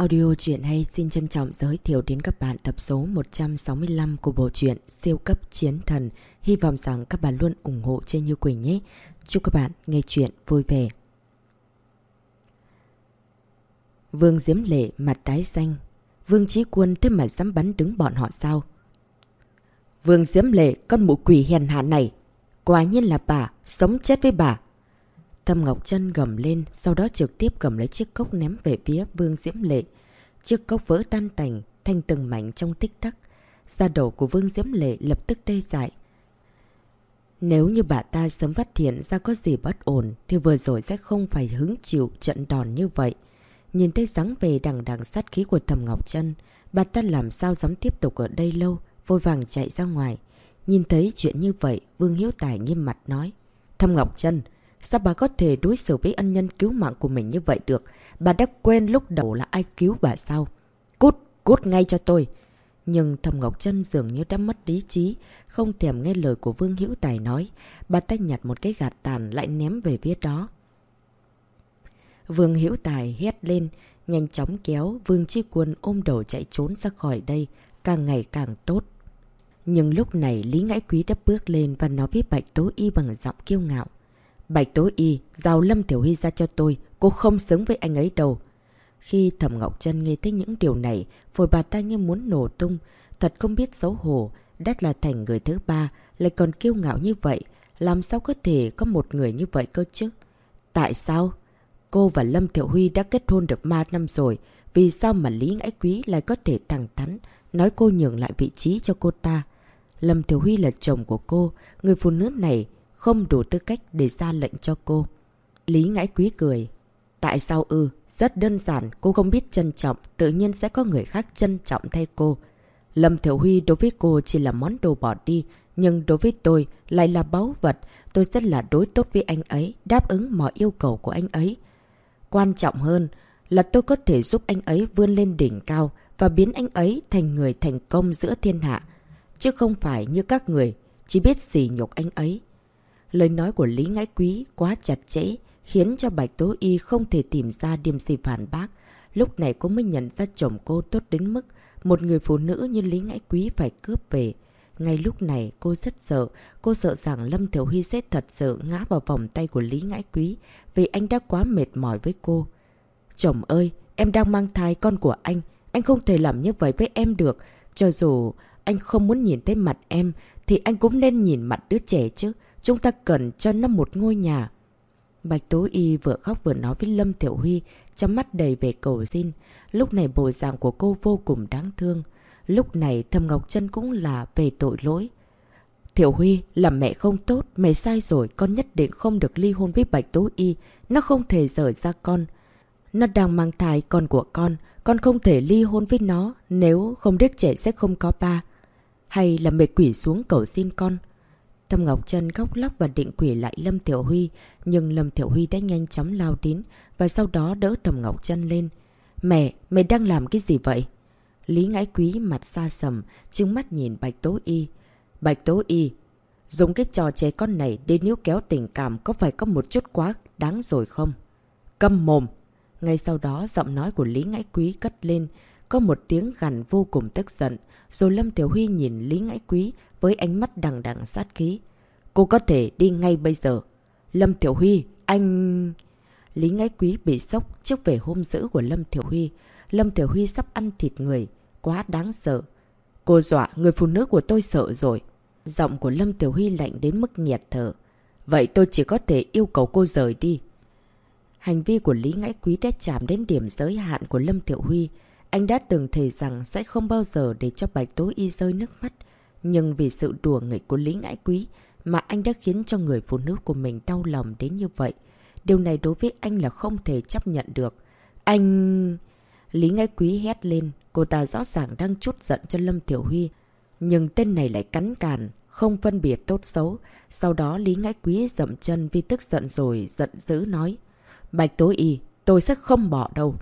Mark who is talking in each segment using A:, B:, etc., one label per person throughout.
A: Audio truyện hay xin trân trọng giới thiệu đến các bạn tập số 165 của bộ truyện Siêu cấp chiến thần. Hy vọng rằng các bạn luôn ủng hộ trên Như Quỳnh nhé. Chúc các bạn nghe truyện vui vẻ. Vương Diễm Lệ mặt tái xanh. Vương Chí Quân thế mà dám bắn đứng bọn họ sao? Vương Diễm Lệ, con mụ quỷ hèn hạ này. Quả nhiên là bà, sống chết với bà. Thâm Ngọc chân gầm lên, sau đó trực tiếp cầm lấy chiếc cốc ném về phía Vương Diễm Lệ. Chiếc cốc vỡ tan tành, thành từng mảnh trong tích tắc. Da đầu của Vương Diễm Lệ lập tức tê dại. Nếu như bà ta sớm phát hiện ra có gì bất ổn, thì vừa rồi sẽ không phải hứng chịu trận đòn như vậy. Nhìn thấy dáng về đằng đằng sát khí của Thầm Ngọc chân bà ta làm sao dám tiếp tục ở đây lâu, vội vàng chạy ra ngoài. Nhìn thấy chuyện như vậy, Vương Hiếu Tài nghiêm mặt nói. Thầm Ngọc chân Sao bà có thể đối xử với ân nhân cứu mạng của mình như vậy được? Bà đã quên lúc đầu là ai cứu bà sao? Cút, cút ngay cho tôi. Nhưng Thầm Ngọc Trân dường như đã mất lý trí, không thèm nghe lời của Vương Hữu Tài nói. Bà ta nhặt một cái gạt tàn lại ném về phía đó. Vương Hữu Tài hét lên, nhanh chóng kéo Vương Chi Quân ôm đầu chạy trốn ra khỏi đây, càng ngày càng tốt. Nhưng lúc này Lý Ngãi Quý đã bước lên và nói với Bạch Tố Y bằng giọng kiêu ngạo. Bạch Tố Y, giao Lâm Tiểu Huy ra cho tôi, cô không xứng với anh ấy đâu. Khi Thẩm Ngọc Trân nghe thấy những điều này, phổi bà ta như muốn nổ tung, thật không biết xấu hổ, đắt là thành người thứ ba, lại còn kiêu ngạo như vậy, làm sao có thể có một người như vậy cơ chứ? Tại sao? Cô và Lâm thiệu Huy đã kết hôn được 3 năm rồi, vì sao mà Lý Ngãi Quý lại có thể thẳng thắn, nói cô nhường lại vị trí cho cô ta? Lâm thiệu Huy là chồng của cô, người phụ nữ này không đủ tư cách để ra lệnh cho cô. Lý ngãi quý cười. Tại sao ư? rất đơn giản, cô không biết trân trọng, tự nhiên sẽ có người khác trân trọng thay cô. Lâm Thiểu Huy đối với cô chỉ là món đồ bỏ đi, nhưng đối với tôi lại là báu vật, tôi rất là đối tốt với anh ấy, đáp ứng mọi yêu cầu của anh ấy. Quan trọng hơn là tôi có thể giúp anh ấy vươn lên đỉnh cao và biến anh ấy thành người thành công giữa thiên hạ, chứ không phải như các người chỉ biết gì nhục anh ấy. Lời nói của Lý Ngãi Quý quá chặt chẽ, khiến cho Bạch Tố Y không thể tìm ra điểm gì phản bác. Lúc này cô mới nhận ra chồng cô tốt đến mức một người phụ nữ như Lý Ngãi Quý phải cướp về. Ngay lúc này cô rất sợ, cô sợ rằng Lâm Thiểu Huy sẽ thật sự ngã vào vòng tay của Lý Ngãi Quý vì anh đã quá mệt mỏi với cô. Chồng ơi, em đang mang thai con của anh, anh không thể làm như vậy với em được. Cho dù anh không muốn nhìn thấy mặt em thì anh cũng nên nhìn mặt đứa trẻ chứ. Chúng ta cần cho nó một ngôi nhà. Bạch Tố Y vừa khóc vừa nói với Lâm Thiểu Huy, trong mắt đầy về cầu xin. Lúc này bộ dạng của cô vô cùng đáng thương. Lúc này Thầm Ngọc Trân cũng là về tội lỗi. Thiểu Huy, làm mẹ không tốt, mẹ sai rồi, con nhất định không được ly hôn với Bạch Tố Y. Nó không thể rời ra con. Nó đang mang thai con của con, con không thể ly hôn với nó, nếu không đứa trẻ sẽ không có ba. Hay là mẹ quỷ xuống cầu xin con. Thâm Ngọc Trân khóc lóc và định quỷ lại Lâm Tiểu Huy, nhưng Lâm Tiểu Huy đã nhanh chóng lao đến và sau đó đỡ Thâm Ngọc Trân lên. Mẹ, mẹ đang làm cái gì vậy? Lý Ngãi Quý mặt xa sầm, trừng mắt nhìn Bạch Tố Y. Bạch Tố Y, dùng cái trò trẻ con này để níu kéo tình cảm có phải có một chút quá đáng rồi không? Câm mồm! Ngay sau đó giọng nói của Lý Ngãi Quý cất lên, có một tiếng gằn vô cùng tức giận. Rồi Lâm Tiểu Huy nhìn Lý Ngãi Quý với ánh mắt đằng đằng sát khí. Cô có thể đi ngay bây giờ. Lâm Tiểu Huy, anh... Lý Ngãi Quý bị sốc trước vẻ hôm dữ của Lâm Tiểu Huy. Lâm Tiểu Huy sắp ăn thịt người, quá đáng sợ. Cô dọa người phụ nữ của tôi sợ rồi. Giọng của Lâm Tiểu Huy lạnh đến mức nghẹt thở. Vậy tôi chỉ có thể yêu cầu cô rời đi. Hành vi của Lý Ngãi Quý đã chạm đến điểm giới hạn của Lâm Tiểu Huy. Anh đã từng thề rằng sẽ không bao giờ để cho Bạch Tố Y rơi nước mắt. Nhưng vì sự đùa nghịch của Lý Ngãi Quý mà anh đã khiến cho người phụ nữ của mình đau lòng đến như vậy. Điều này đối với anh là không thể chấp nhận được. Anh... Lý Ngãi Quý hét lên, cô ta rõ ràng đang chút giận cho Lâm Tiểu Huy. Nhưng tên này lại cắn càn, không phân biệt tốt xấu. Sau đó Lý Ngãi Quý dậm chân vì tức giận rồi, giận dữ nói. Bạch Tố Y, tôi sẽ không bỏ đâu.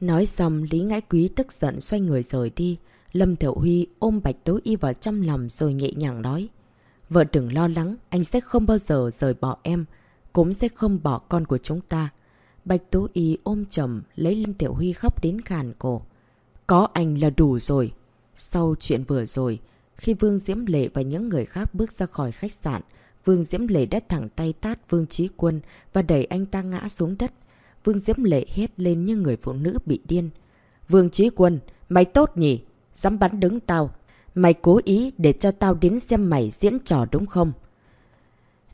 A: Nói xong, Lý Ngãi Quý tức giận xoay người rời đi. Lâm Thiểu Huy ôm Bạch Tố Y vào trong lòng rồi nhẹ nhàng nói. Vợ đừng lo lắng, anh sẽ không bao giờ rời bỏ em, cũng sẽ không bỏ con của chúng ta. Bạch Tố Y ôm chầm lấy Lâm Tiểu Huy khóc đến khàn cổ. Có anh là đủ rồi. Sau chuyện vừa rồi, khi Vương Diễm Lệ và những người khác bước ra khỏi khách sạn, Vương Diễm Lệ đã thẳng tay tát Vương Trí Quân và đẩy anh ta ngã xuống đất. Vương Diễm Lệ hét lên như người phụ nữ bị điên. Vương Trí Quân, mày tốt nhỉ? Dám bắn đứng tao. Mày cố ý để cho tao đến xem mày diễn trò đúng không?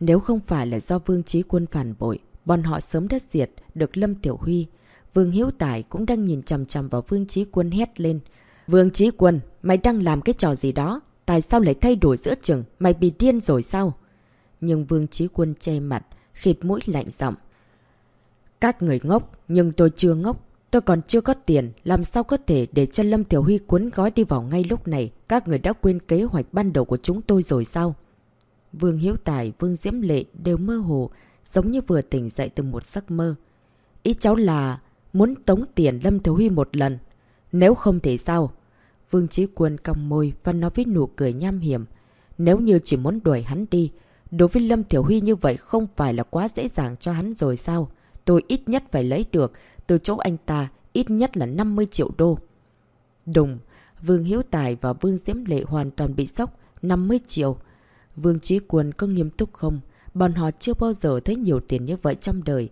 A: Nếu không phải là do Vương Trí Quân phản bội, bọn họ sớm đất diệt được Lâm Tiểu Huy. Vương Hiếu Tài cũng đang nhìn chầm chầm vào Vương Trí Quân hét lên. Vương Trí Quân, mày đang làm cái trò gì đó? Tại sao lại thay đổi giữa chừng? Mày bị điên rồi sao? Nhưng Vương Trí Quân che mặt, khịt mũi lạnh giọng. Các người ngốc, nhưng tôi chưa ngốc. Tôi còn chưa có tiền, làm sao có thể để cho Lâm Tiểu Huy cuốn gói đi vào ngay lúc này? Các người đã quên kế hoạch ban đầu của chúng tôi rồi sao? Vương Hiếu Tài, Vương Diễm Lệ đều mơ hồ, giống như vừa tỉnh dậy từ một giấc mơ. Ý cháu là muốn tống tiền Lâm Thiếu Huy một lần. Nếu không thì sao? Vương Chí Quân cong môi và nói với nụ cười nham hiểm. Nếu như chỉ muốn đuổi hắn đi, đối với Lâm Tiểu Huy như vậy không phải là quá dễ dàng cho hắn rồi sao? Tôi ít nhất phải lấy được từ chỗ anh ta ít nhất là 50 triệu đô. Đùng, Vương Hiếu Tài và Vương Diễm Lệ hoàn toàn bị sốc 50 triệu. Vương trí Quân có nghiêm túc không? Bọn họ chưa bao giờ thấy nhiều tiền như vậy trong đời.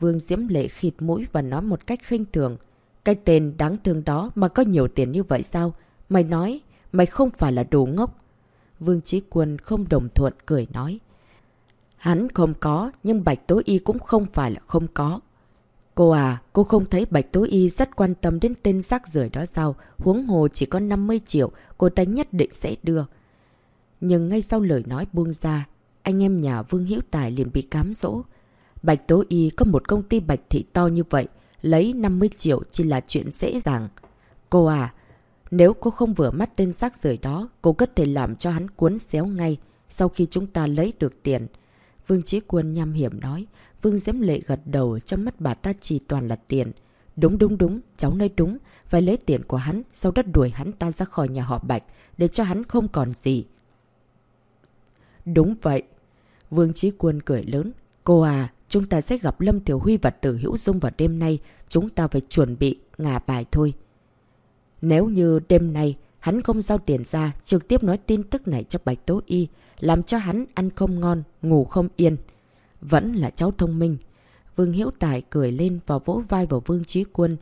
A: Vương Diễm Lệ khịt mũi và nói một cách khinh thường. Cái tên đáng thương đó mà có nhiều tiền như vậy sao? Mày nói, mày không phải là đồ ngốc. Vương trí Quân không đồng thuận cười nói. Hắn không có, nhưng Bạch Tố Y cũng không phải là không có. Cô à, cô không thấy Bạch Tố Y rất quan tâm đến tên rác rưởi đó sao? Huống hồ chỉ có 50 triệu, cô ta nhất định sẽ đưa. Nhưng ngay sau lời nói buông ra, anh em nhà Vương Hiễu Tài liền bị cám dỗ. Bạch Tố Y có một công ty bạch thị to như vậy, lấy 50 triệu chỉ là chuyện dễ dàng. Cô à, nếu cô không vừa mắt tên rác rời đó, cô có thể làm cho hắn cuốn xéo ngay sau khi chúng ta lấy được tiền. Vương Chí Quân nham hiểm nói, Vương Diễm Lệ gật đầu trong mắt bà ta chỉ toàn là tiền. Đúng đúng đúng, cháu nói đúng, phải lấy tiền của hắn, sau đó đuổi hắn ta ra khỏi nhà họ Bạch, để cho hắn không còn gì. Đúng vậy. Vương Chí Quân cười lớn. Cô à, chúng ta sẽ gặp Lâm Tiểu Huy và Tử Hữu Dung vào đêm nay. Chúng ta phải chuẩn bị ngả bài thôi. Nếu như đêm nay hắn không giao tiền ra, trực tiếp nói tin tức này cho Bạch Tố Y, làm cho hắn ăn không ngon, ngủ không yên. Vẫn là cháu thông minh. Vương Hiễu Tài cười lên và vỗ vai vào Vương Trí Quân.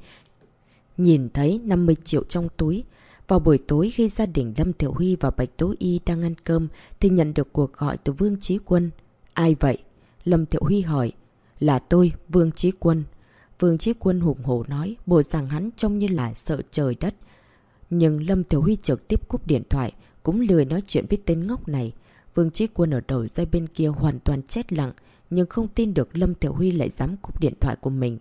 A: Nhìn thấy 50 triệu trong túi, vào buổi tối khi gia đình Lâm Thiểu Huy và Bạch Tố Y đang ăn cơm thì nhận được cuộc gọi từ Vương Trí Quân. Ai vậy? Lâm thiệu Huy hỏi. Là tôi, Vương Trí Quân. Vương Trí Quân hùng hổ nói, bộ rằng hắn trông như là sợ trời đất. Nhưng Lâm Thiểu Huy trực tiếp cúp điện thoại, cũng lười nói chuyện với tên ngốc này. Vương Trí Quân ở đầu dây bên kia hoàn toàn chết lặng, nhưng không tin được Lâm Tiểu Huy lại dám cúp điện thoại của mình.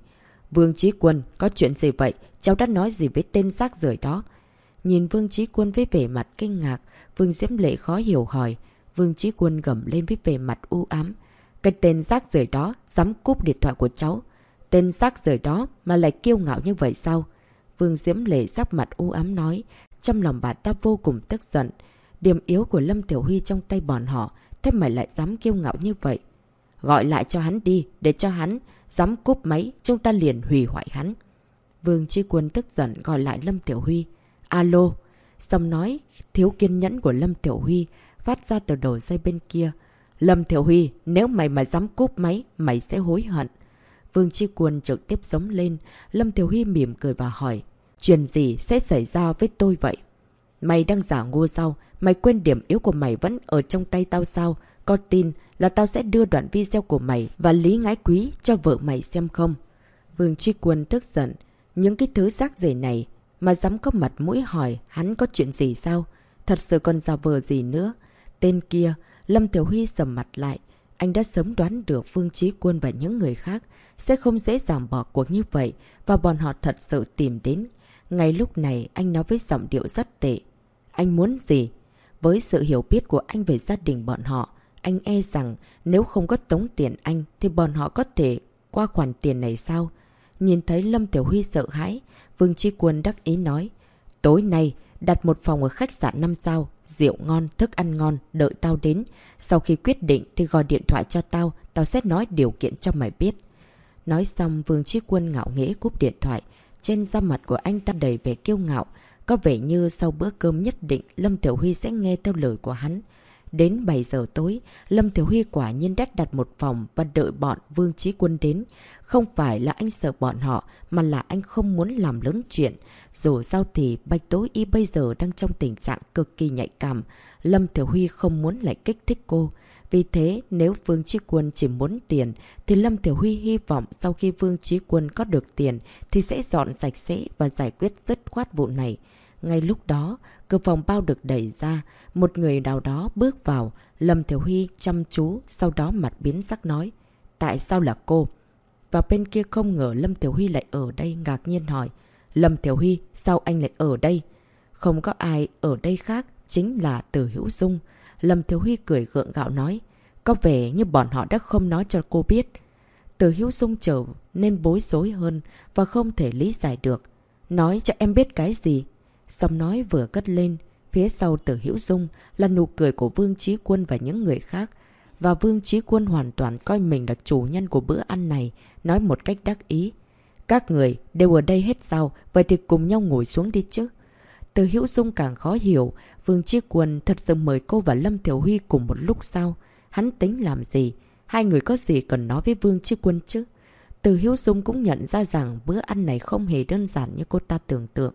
A: Vương Trí Quân, có chuyện gì vậy? Cháu đã nói gì với tên rác rời đó? Nhìn Vương Trí Quân với vẻ mặt kinh ngạc, Vương Diễm Lệ khó hiểu hỏi. Vương Trí Quân gầm lên với vẻ mặt u ám. Cái tên rác rời đó dám cúp điện thoại của cháu. Tên rác rời đó mà lại kiêu ngạo như vậy sao? Vương Diễm Lệ sắc mặt u ám nói. Trong lòng bà ta vô cùng tức giận. Điểm yếu của Lâm Tiểu Huy trong tay bọn họ, thế mày lại dám kiêu ngạo như vậy. Gọi lại cho hắn đi, để cho hắn dám cúp máy, chúng ta liền hủy hoại hắn. Vương Chi Quân tức giận gọi lại Lâm Tiểu Huy. Alo. Xong nói thiếu kiên nhẫn của Lâm Tiểu Huy phát ra từ đầu dây bên kia. Lâm Tiểu Huy, nếu mày mà dám cúp máy, mày sẽ hối hận. Vương Chi Quân trực tiếp giống lên. Lâm Tiểu Huy mỉm cười và hỏi. Chuyện gì sẽ xảy ra với tôi vậy? Mày đang giả ngu sao? Mày quên điểm yếu của mày vẫn ở trong tay tao sao? Có tin là tao sẽ đưa đoạn video của mày và Lý Ngãi Quý cho vợ mày xem không? Vương Tri Quân tức giận. Những cái thứ rác rể này mà dám có mặt mũi hỏi hắn có chuyện gì sao? Thật sự còn giả vờ gì nữa? Tên kia, Lâm Tiểu Huy sầm mặt lại. Anh đã sớm đoán được Vương Trí Quân và những người khác sẽ không dễ dàng bỏ cuộc như vậy và bọn họ thật sự tìm đến. Ngay lúc này anh nói với giọng điệu rất tệ. Anh muốn gì? Với sự hiểu biết của anh về gia đình bọn họ, anh e rằng nếu không có tống tiền anh thì bọn họ có thể qua khoản tiền này sao? Nhìn thấy Lâm Tiểu Huy sợ hãi, Vương Chi Quân đắc ý nói. Tối nay, đặt một phòng ở khách sạn 5 sao, rượu ngon, thức ăn ngon, đợi tao đến. Sau khi quyết định thì gọi điện thoại cho tao, tao sẽ nói điều kiện cho mày biết. Nói xong Vương chi Quân ngạo nghễ cúp điện thoại. Trên da mặt của anh ta đầy vẻ kiêu ngạo. Có vẻ như sau bữa cơm nhất định Lâm Tiểu Huy sẽ nghe theo lời của hắn. Đến 7 giờ tối, Lâm Tiểu Huy quả nhiên đắt đặt một phòng và đợi bọn Vương Trí Quân đến. Không phải là anh sợ bọn họ, mà là anh không muốn làm lớn chuyện. Dù sao thì Bạch Tố Y bây giờ đang trong tình trạng cực kỳ nhạy cảm. Lâm Tiểu Huy không muốn lại kích thích cô. Vì thế, nếu Vương Trí Quân chỉ muốn tiền, thì Lâm Tiểu Huy hy vọng sau khi Vương Trí Quân có được tiền thì sẽ dọn sạch sẽ và giải quyết dứt khoát vụ này. Ngay lúc đó, cửa phòng bao được đẩy ra, một người nào đó bước vào, Lâm Thiểu Huy chăm chú, sau đó mặt biến sắc nói, tại sao là cô? Và bên kia không ngờ Lâm Thiểu Huy lại ở đây ngạc nhiên hỏi, Lâm Thiểu Huy, sao anh lại ở đây? Không có ai ở đây khác, chính là Từ Hữu Dung. Lâm Thiểu Huy cười gượng gạo nói, có vẻ như bọn họ đã không nói cho cô biết. Từ Hữu Dung trở nên bối rối hơn và không thể lý giải được. Nói cho em biết cái gì? Xong nói vừa cất lên, phía sau tử hữu dung là nụ cười của Vương Trí Quân và những người khác. Và Vương Trí Quân hoàn toàn coi mình là chủ nhân của bữa ăn này, nói một cách đắc ý. Các người đều ở đây hết sao, vậy thì cùng nhau ngồi xuống đi chứ. Từ hữu dung càng khó hiểu, Vương Chi Quân thật sự mời cô và Lâm Thiểu Huy cùng một lúc sau Hắn tính làm gì? Hai người có gì cần nói với Vương Chi Quân chứ? Từ hữu dung cũng nhận ra rằng bữa ăn này không hề đơn giản như cô ta tưởng tượng.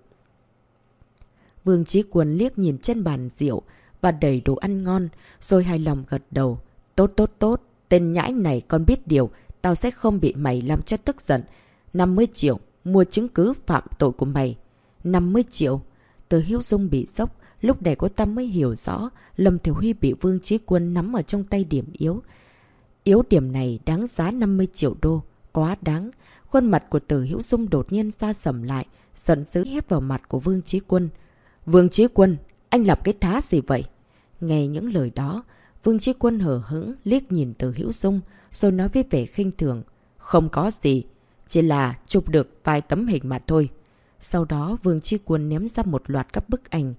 A: Vương Trí Quân liếc nhìn trên bàn rượu và đầy đồ ăn ngon, rồi hài lòng gật đầu. Tốt tốt tốt, tên nhãi này con biết điều, tao sẽ không bị mày làm cho tức giận. 50 triệu, mua chứng cứ phạm tội của mày. 50 triệu. Từ Hiếu Dung bị sốc, lúc này cô ta mới hiểu rõ Lâm Thiểu Huy bị Vương Trí Quân nắm ở trong tay điểm yếu. Yếu điểm này đáng giá 50 triệu đô, quá đáng. Khuôn mặt của Từ hữu Dung đột nhiên ra sầm lại, giận dữ hét vào mặt của Vương Trí Quân. Vương Chí Quân, anh làm cái thá gì vậy? Nghe những lời đó, Vương Chí Quân hở hững liếc nhìn từ Hữu Dung, rồi nói với vẻ khinh thường. Không có gì, chỉ là chụp được vài tấm hình mà thôi. Sau đó Vương Chi Quân ném ra một loạt các bức ảnh.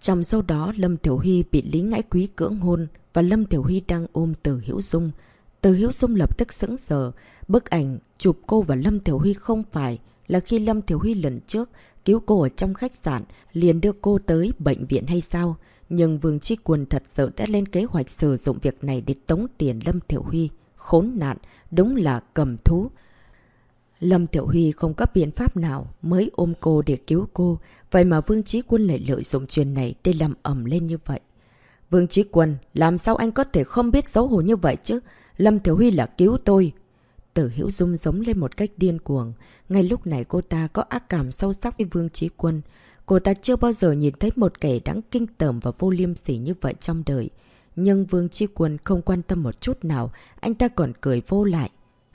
A: Trong số đó Lâm Tiểu Huy bị Lý Ngãi Quý cưỡng hôn và Lâm Tiểu Huy đang ôm từ Hữu Dung. Từ Hữu Dung lập tức sững sờ. Bức ảnh chụp cô và Lâm Tiểu Huy không phải là khi Lâm Tiểu Huy lần trước cứu cô ở trong khách sạn, liền đưa cô tới bệnh viện hay sao? Nhưng Vương Trí Quân thật sự đã lên kế hoạch sử dụng việc này để tống tiền Lâm Thiểu Huy. Khốn nạn, đúng là cầm thú. Lâm Thiểu Huy không có biện pháp nào mới ôm cô để cứu cô, vậy mà Vương Trí Quân lại lợi dụng chuyện này để làm ẩm lên như vậy. Vương Trí Quân, làm sao anh có thể không biết xấu hổ như vậy chứ? Lâm Thiểu Huy là cứu tôi, Tử Hữu Dung giống lên một cách điên cuồng. Ngay lúc này cô ta có ác cảm sâu sắc với Vương Trí Quân. Cô ta chưa bao giờ nhìn thấy một kẻ đáng kinh tởm và vô liêm sỉ như vậy trong đời. Nhưng Vương Trí Quân không quan tâm một chút nào, anh ta còn cười vô lại.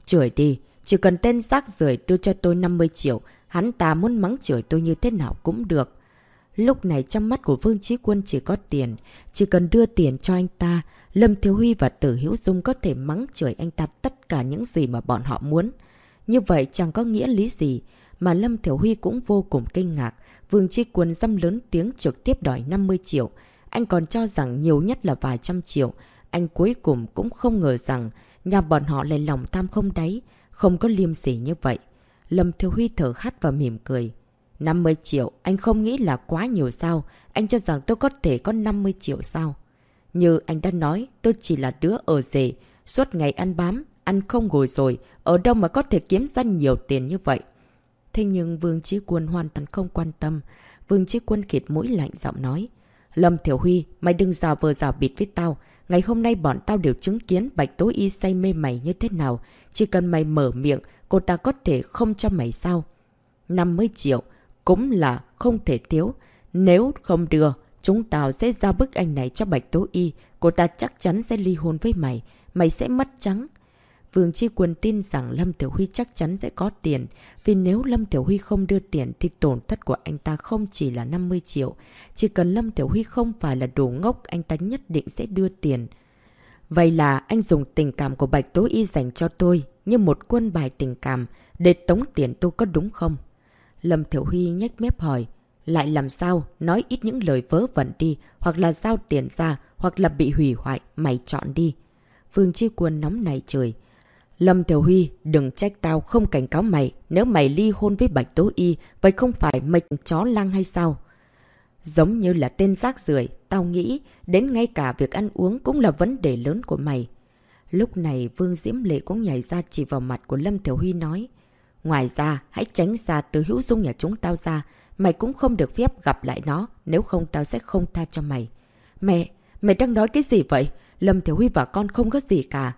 A: Chửi đi, chỉ cần tên rác rưởi đưa cho tôi 50 triệu, hắn ta muốn mắng chửi tôi như thế nào cũng được. Lúc này trong mắt của Vương Trí Quân chỉ có tiền, chỉ cần đưa tiền cho anh ta, Lâm Thiếu Huy và Tử hữu Dung có thể mắng chửi anh ta tất cả những gì mà bọn họ muốn. Như vậy chẳng có nghĩa lý gì, mà Lâm Thiểu Huy cũng vô cùng kinh ngạc. Vương trí Quân dâm lớn tiếng trực tiếp đòi 50 triệu. Anh còn cho rằng nhiều nhất là vài trăm triệu. Anh cuối cùng cũng không ngờ rằng nhà bọn họ lại lòng tham không đáy, không có liêm sỉ như vậy. Lâm Thiểu Huy thở hắt và mỉm cười. 50 triệu, anh không nghĩ là quá nhiều sao? Anh cho rằng tôi có thể có 50 triệu sao? Như anh đã nói, tôi chỉ là đứa ở rể, suốt ngày ăn bám, ăn không ngồi rồi, ở đâu mà có thể kiếm ra nhiều tiền như vậy. Thế nhưng Vương Chí Quân hoàn toàn không quan tâm. Vương Chí Quân khịt mũi lạnh giọng nói. Lâm Thiểu Huy, mày đừng giả vờ giả bịt với tao. Ngày hôm nay bọn tao đều chứng kiến Bạch tối Y say mê mày như thế nào. Chỉ cần mày mở miệng, cô ta có thể không cho mày sao. 50 triệu, cũng là không thể thiếu. Nếu không đưa, Chúng tao sẽ giao bức ảnh này cho Bạch Tố Y. Cô ta chắc chắn sẽ ly hôn với mày. Mày sẽ mất trắng. Vương Chi Quân tin rằng Lâm Tiểu Huy chắc chắn sẽ có tiền. Vì nếu Lâm Tiểu Huy không đưa tiền thì tổn thất của anh ta không chỉ là 50 triệu. Chỉ cần Lâm Tiểu Huy không phải là đồ ngốc, anh ta nhất định sẽ đưa tiền. Vậy là anh dùng tình cảm của Bạch Tố Y dành cho tôi như một quân bài tình cảm để tống tiền tôi có đúng không? Lâm Thiểu Huy nhách mép hỏi. Lại làm sao? Nói ít những lời vớ vẩn đi, hoặc là giao tiền ra, hoặc là bị hủy hoại, mày chọn đi. Vương Chi Quân nóng này trời. Lâm Thiểu Huy, đừng trách tao không cảnh cáo mày. Nếu mày ly hôn với Bạch Tố Y, vậy không phải mệnh chó lang hay sao? Giống như là tên rác rưởi tao nghĩ đến ngay cả việc ăn uống cũng là vấn đề lớn của mày. Lúc này Vương Diễm Lệ cũng nhảy ra chỉ vào mặt của Lâm Thiểu Huy nói. Ngoài ra, hãy tránh xa từ hữu dung nhà chúng tao ra. Mày cũng không được phép gặp lại nó, nếu không tao sẽ không tha cho mày. Mẹ, mẹ đang nói cái gì vậy? Lâm Thiểu Huy và con không có gì cả.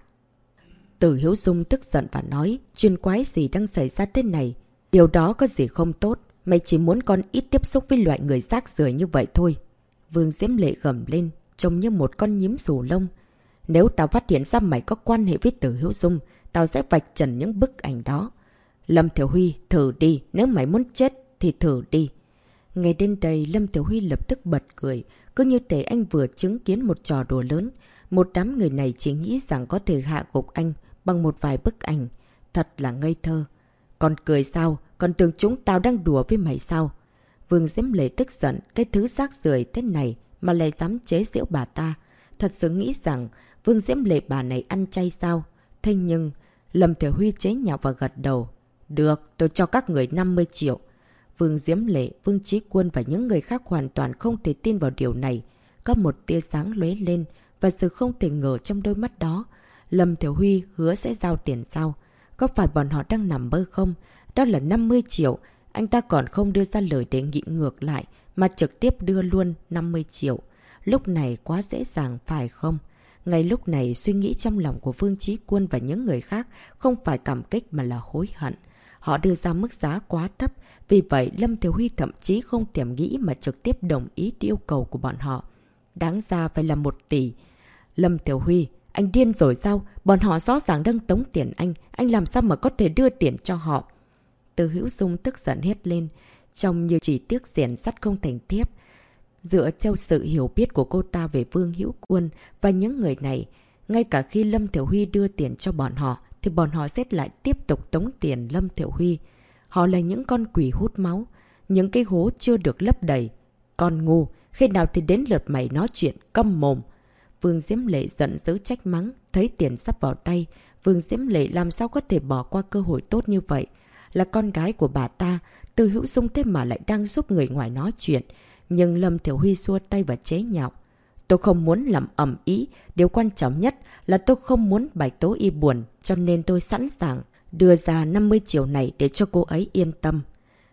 A: Từ Hiếu Dung tức giận và nói, chuyên quái gì đang xảy ra thế này? Điều đó có gì không tốt, mày chỉ muốn con ít tiếp xúc với loại người rác rưởi như vậy thôi. Vương Diễm Lệ gầm lên, trông như một con nhím rủ lông. Nếu tao phát hiện ra mày có quan hệ với Tử Hiếu Dung, tao sẽ vạch trần những bức ảnh đó. Lâm Thiểu Huy, thử đi, nếu mày muốn chết thì thử đi. Ngay đến đây, Lâm Thiểu Huy lập tức bật cười, cứ như thể anh vừa chứng kiến một trò đùa lớn. Một đám người này chỉ nghĩ rằng có thể hạ gục anh bằng một vài bức ảnh. Thật là ngây thơ. Còn cười sao? Còn tưởng chúng tao đang đùa với mày sao? Vương Diễm Lệ tức giận cái thứ rác rưởi thế này mà lại dám chế giễu bà ta. Thật sự nghĩ rằng Vương Diễm Lệ bà này ăn chay sao? Thế nhưng, Lâm Thiểu Huy chế nhạo và gật đầu. Được, tôi cho các người 50 triệu. Vương Diễm Lệ, Vương Trí Quân và những người khác hoàn toàn không thể tin vào điều này. Có một tia sáng lóe lên và sự không thể ngờ trong đôi mắt đó. Lâm Thiểu Huy hứa sẽ giao tiền sau. Có phải bọn họ đang nằm mơ không? Đó là 50 triệu. Anh ta còn không đưa ra lời đề nghị ngược lại mà trực tiếp đưa luôn 50 triệu. Lúc này quá dễ dàng phải không? Ngay lúc này suy nghĩ trong lòng của Vương Trí Quân và những người khác không phải cảm kích mà là hối hận. Họ đưa ra mức giá quá thấp, vì vậy Lâm Thiếu Huy thậm chí không tiềm nghĩ mà trực tiếp đồng ý yêu cầu của bọn họ. Đáng ra phải là một tỷ. Lâm Thiếu Huy, anh điên rồi sao? Bọn họ rõ ràng đang tống tiền anh, anh làm sao mà có thể đưa tiền cho họ? Từ hữu dung tức giận hết lên, trông như chỉ tiếc rèn sắt không thành thiếp. Dựa theo sự hiểu biết của cô ta về Vương Hữu Quân và những người này, ngay cả khi Lâm Thiểu Huy đưa tiền cho bọn họ, thì bọn họ xếp lại tiếp tục tống tiền Lâm Thiểu Huy. Họ là những con quỷ hút máu, những cái hố chưa được lấp đầy. Con ngu, khi nào thì đến lượt mày nói chuyện câm mồm. Vương Diễm Lệ giận dữ trách mắng, thấy tiền sắp vào tay. Vương Diễm Lệ làm sao có thể bỏ qua cơ hội tốt như vậy? Là con gái của bà ta, từ hữu dung thế mà lại đang giúp người ngoài nói chuyện. Nhưng Lâm Thiểu Huy xua tay và chế nhạo. Tôi không muốn làm ẩm ý, điều quan trọng nhất là tôi không muốn Bạch Tố Y buồn, cho nên tôi sẵn sàng đưa ra 50 triệu này để cho cô ấy yên tâm.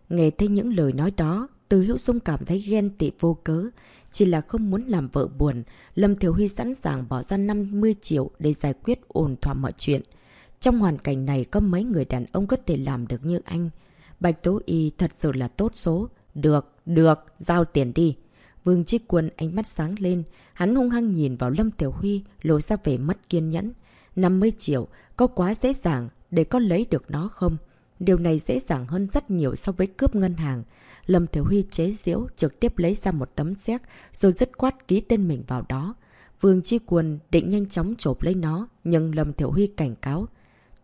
A: Nghe thấy những lời nói đó, Từ Hữu Dung cảm thấy ghen tị vô cớ, chỉ là không muốn làm vợ buồn. Lâm thiếu Huy sẵn sàng bỏ ra 50 triệu để giải quyết ổn thỏa mọi chuyện. Trong hoàn cảnh này có mấy người đàn ông có thể làm được như anh. Bạch Tố Y thật sự là tốt số. Được, được, giao tiền đi. Vương Trích Quân ánh mắt sáng lên, hắn hung hăng nhìn vào Lâm Tiểu Huy, lộ ra vẻ mất kiên nhẫn. 50 triệu, có quá dễ dàng để con lấy được nó không? Điều này dễ dàng hơn rất nhiều so với cướp ngân hàng. Lâm Tiểu Huy chế diễu trực tiếp lấy ra một tấm xét rồi dứt khoát ký tên mình vào đó. Vương Chi Quân định nhanh chóng chộp lấy nó, nhưng Lâm Tiểu Huy cảnh cáo.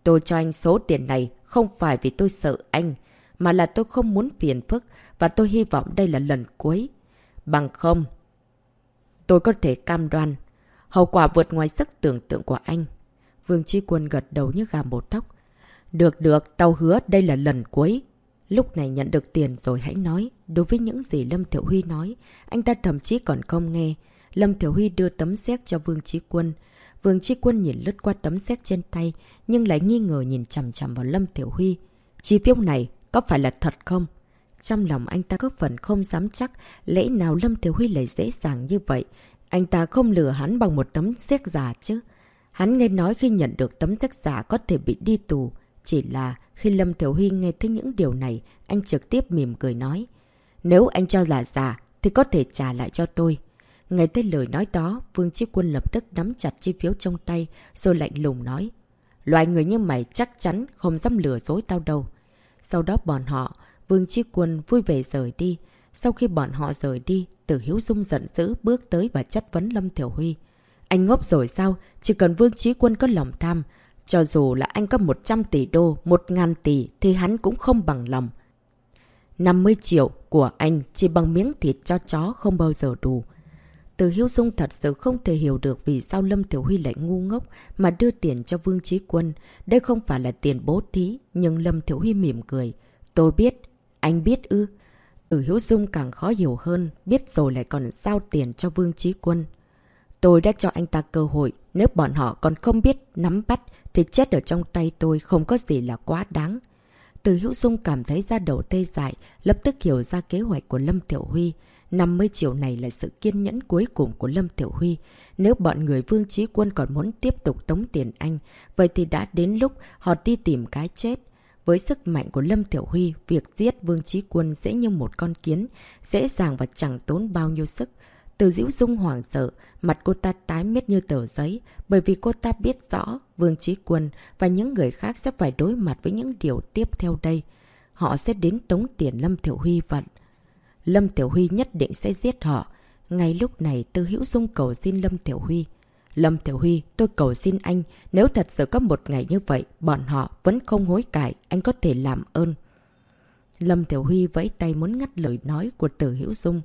A: Tôi cho anh số tiền này không phải vì tôi sợ anh, mà là tôi không muốn phiền phức và tôi hy vọng đây là lần cuối. Bằng không, tôi có thể cam đoan. Hậu quả vượt ngoài sức tưởng tượng của anh. Vương Chi Quân gật đầu như gà bột tóc. Được được, tao hứa đây là lần cuối. Lúc này nhận được tiền rồi hãy nói. Đối với những gì Lâm Thiểu Huy nói, anh ta thậm chí còn không nghe. Lâm Thiểu Huy đưa tấm xét cho Vương Trí Quân. Vương Trí Quân nhìn lướt qua tấm xét trên tay, nhưng lại nghi ngờ nhìn chằm chằm vào Lâm Thiểu Huy. Chi phiếu này có phải là thật không? Trong lòng anh ta có phần không dám chắc, lẽ nào Lâm thiếu Huy lại dễ dàng như vậy? Anh ta không lừa hắn bằng một tấm xét giả chứ? Hắn nghe nói khi nhận được tấm xét giả có thể bị đi tù. Chỉ là khi Lâm thiếu Huy nghe thấy những điều này, anh trực tiếp mỉm cười nói. Nếu anh cho là giả, thì có thể trả lại cho tôi. Nghe tới lời nói đó, Vương Chí Quân lập tức nắm chặt chi phiếu trong tay, rồi lạnh lùng nói. Loại người như mày chắc chắn không dám lừa dối tao đâu. Sau đó bọn họ, Vương Chi Quân vui vẻ rời đi. Sau khi bọn họ rời đi, Tử Hiếu Dung giận dữ bước tới và chất vấn Lâm Thiểu Huy. Anh ngốc rồi sao? Chỉ cần Vương Chí Quân có lòng tham. Cho dù là anh có 100 tỷ đô, 1.000 tỷ thì hắn cũng không bằng lòng. 50 triệu của anh chỉ bằng miếng thịt cho chó không bao giờ đủ. Từ Hiếu Dung thật sự không thể hiểu được vì sao Lâm Thiểu Huy lại ngu ngốc mà đưa tiền cho Vương Trí Quân. Đây không phải là tiền bố thí, nhưng Lâm Thiểu Huy mỉm cười. Tôi biết, anh biết ư. Từ Hiếu Dung càng khó hiểu hơn, biết rồi lại còn giao tiền cho Vương Trí Quân. Tôi đã cho anh ta cơ hội, nếu bọn họ còn không biết nắm bắt thì chết ở trong tay tôi không có gì là quá đáng. Từ Hữu Dung cảm thấy ra đầu tê dại, lập tức hiểu ra kế hoạch của Lâm Tiểu Huy. 50 triệu này là sự kiên nhẫn cuối cùng của Lâm Tiểu Huy. Nếu bọn người Vương Trí Quân còn muốn tiếp tục tống tiền anh, vậy thì đã đến lúc họ đi tìm cái chết. Với sức mạnh của Lâm Tiểu Huy, việc giết Vương Trí Quân dễ như một con kiến, dễ dàng và chẳng tốn bao nhiêu sức. Từ Diễu Dung hoảng sợ, mặt cô ta tái mét như tờ giấy, bởi vì cô ta biết rõ Vương Trí Quân và những người khác sẽ phải đối mặt với những điều tiếp theo đây. Họ sẽ đến tống tiền Lâm Tiểu Huy vận. Lâm Tiểu Huy nhất định sẽ giết họ. Ngay lúc này Từ Hữu Dung cầu xin Lâm Tiểu Huy. Lâm Tiểu Huy, tôi cầu xin anh, nếu thật sự có một ngày như vậy, bọn họ vẫn không hối cải, anh có thể làm ơn. Lâm Tiểu Huy vẫy tay muốn ngắt lời nói của Tử Hữu Dung.